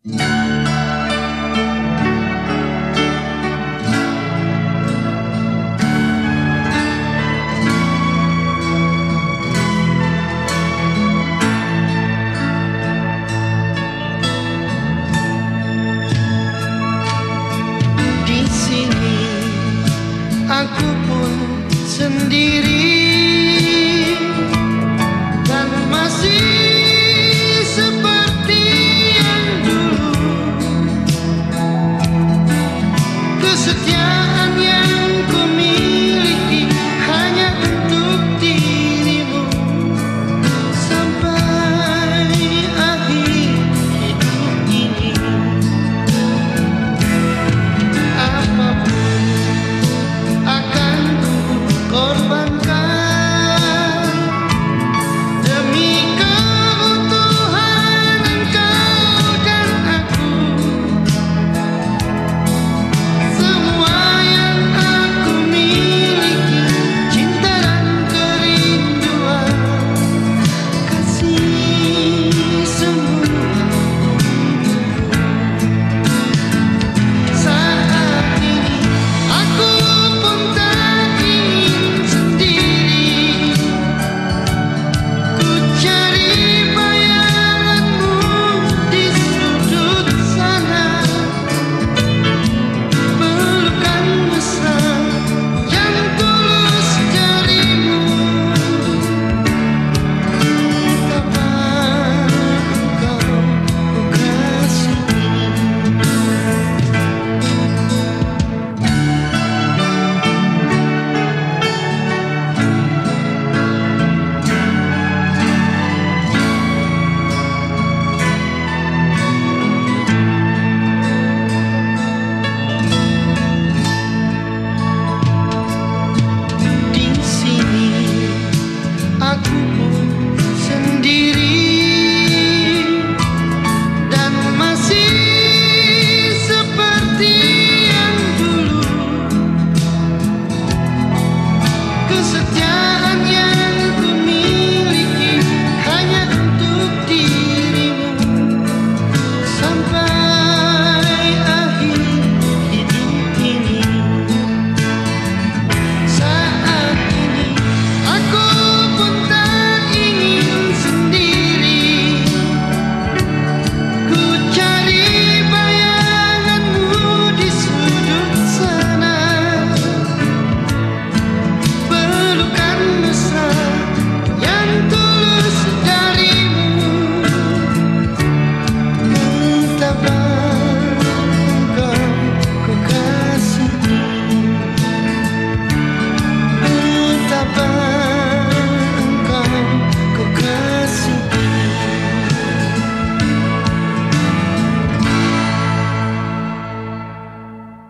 Di sini aku pun sendiri.